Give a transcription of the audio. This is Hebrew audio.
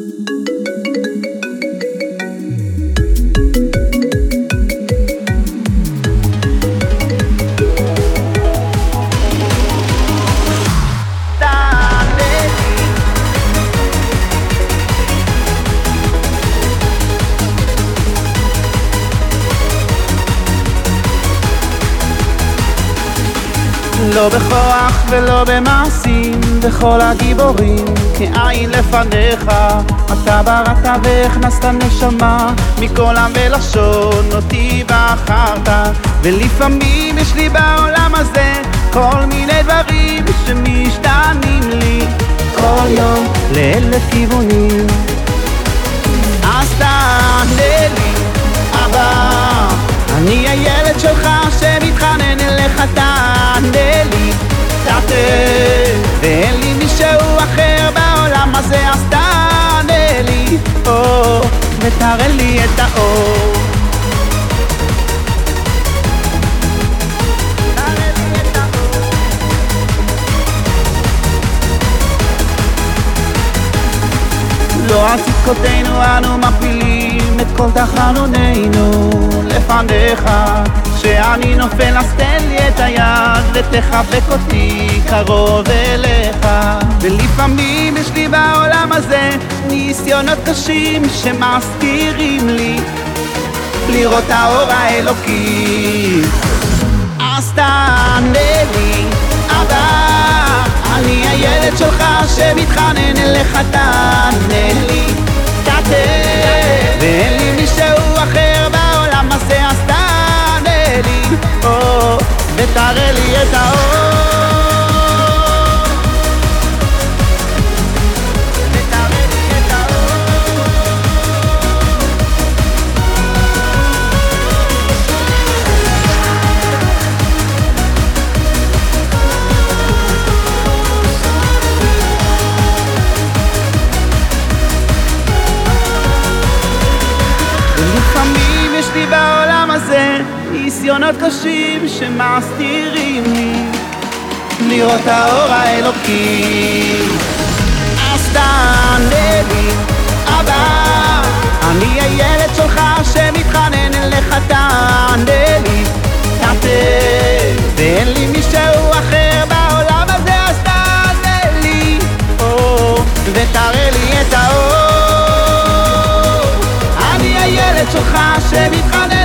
thank you לא בכוח ולא במעשים, בכל הגיבורים כעין לפניך. אתה בראת והכנסת נשמה, מכל עם ולשון אותי בחרת. ולפעמים יש לי בעולם הזה כל מיני דברים שמשתנים לי כל יום לאלף כיוונים. ותראה לי את האור. לא על צדקותינו אנו מפילים את כל תחנוננו לפניך כשאני נופל אז תן לי את היד ותחבק אותי קרוב אליך ולפעמים יש לי בעולם הזה ניסיונות קשים שמסתירים לי לראות האור האלוקי. אז תענה לי, אבא, אני הילד שלך שמתחנן אליך, תענה לי, תעטה, ואין לי מישהו אחר בעולם הזה, אז תענה לי, או, ותראה לי את האור. לי בעולם הזה ניסיונות קשים שמסתירים לי לראות האור האלוקי. hecho Hashem y Hanel.